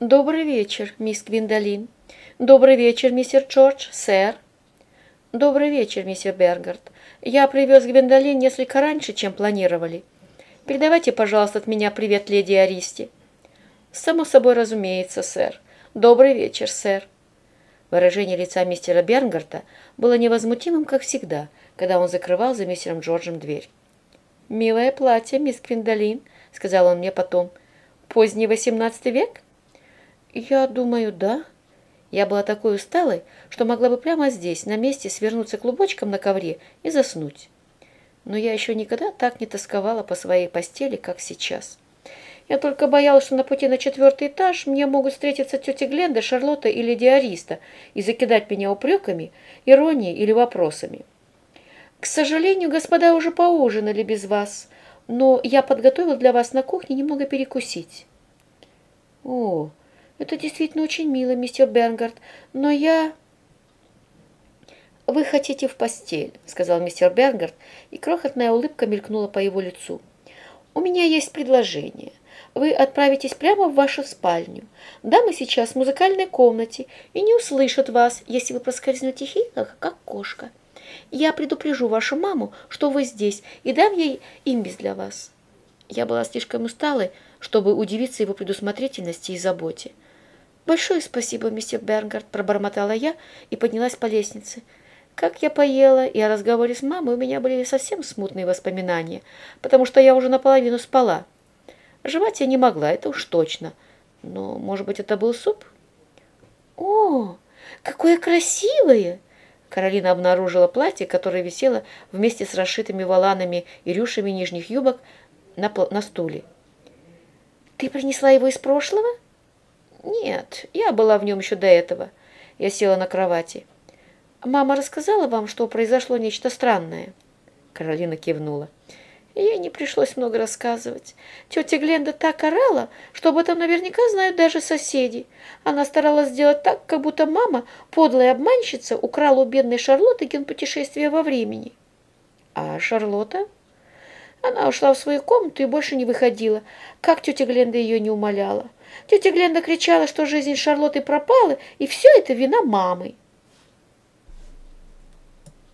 Добрый вечер, мисс Гвиндолин. Добрый вечер, мистер Джордж, сэр. Добрый вечер, мистер Бергард. Я привез Гвиндолин несколько раньше, чем планировали. Передавайте, пожалуйста, от меня привет леди Аристи. Само собой разумеется, сэр. Добрый вечер, сэр. Выражение лица мистера Бернгарта было невозмутимым, как всегда, когда он закрывал за мистером Джорджем дверь. «Милое платье, мисс Квиндолин», — сказал он мне потом. «Поздний восемнадцатый век?» «Я думаю, да». Я была такой усталой, что могла бы прямо здесь, на месте, свернуться клубочком на ковре и заснуть. Но я еще никогда так не тосковала по своей постели, как сейчас. Я только боялась, что на пути на четвертый этаж мне могут встретиться тетя Гленда, Шарлотта или Диариста и закидать меня упреками, иронией или вопросами. К сожалению, господа уже поужинали без вас, но я подготовил для вас на кухне немного перекусить. О, это действительно очень мило, мистер Бернгард, но я... «Вы хотите в постель», — сказал мистер Бернгард, и крохотная улыбка мелькнула по его лицу. «У меня есть предложение. Вы отправитесь прямо в вашу спальню. Дамы сейчас в музыкальной комнате и не услышат вас, если вы проскользнете хихо, как кошка. Я предупрежу вашу маму, что вы здесь, и дам ей имбис для вас». Я была слишком усталой, чтобы удивиться его предусмотрительности и заботе. «Большое спасибо, мистер Бернгард», – пробормотала я и поднялась по лестнице. Как я поела, и о разговоре с мамой у меня были совсем смутные воспоминания, потому что я уже наполовину спала. Жевать я не могла, это уж точно. Но, может быть, это был суп? О, какое красивое! Каролина обнаружила платье, которое висело вместе с расшитыми воланами и рюшами нижних юбок на, на стуле. Ты принесла его из прошлого? Нет, я была в нем еще до этого. Я села на кровати. «Мама рассказала вам, что произошло нечто странное?» Каролина кивнула. Ей не пришлось много рассказывать. Тетя Гленда так орала, что об этом наверняка знают даже соседи. Она старалась сделать так, как будто мама, подлая обманщица, украла у бедной Шарлотты генпутешествие во времени. А Шарлотта? Она ушла в свою комнату и больше не выходила, как тетя Гленда ее не умоляла. Тетя Гленда кричала, что жизнь Шарлотты пропала, и все это вина мамы.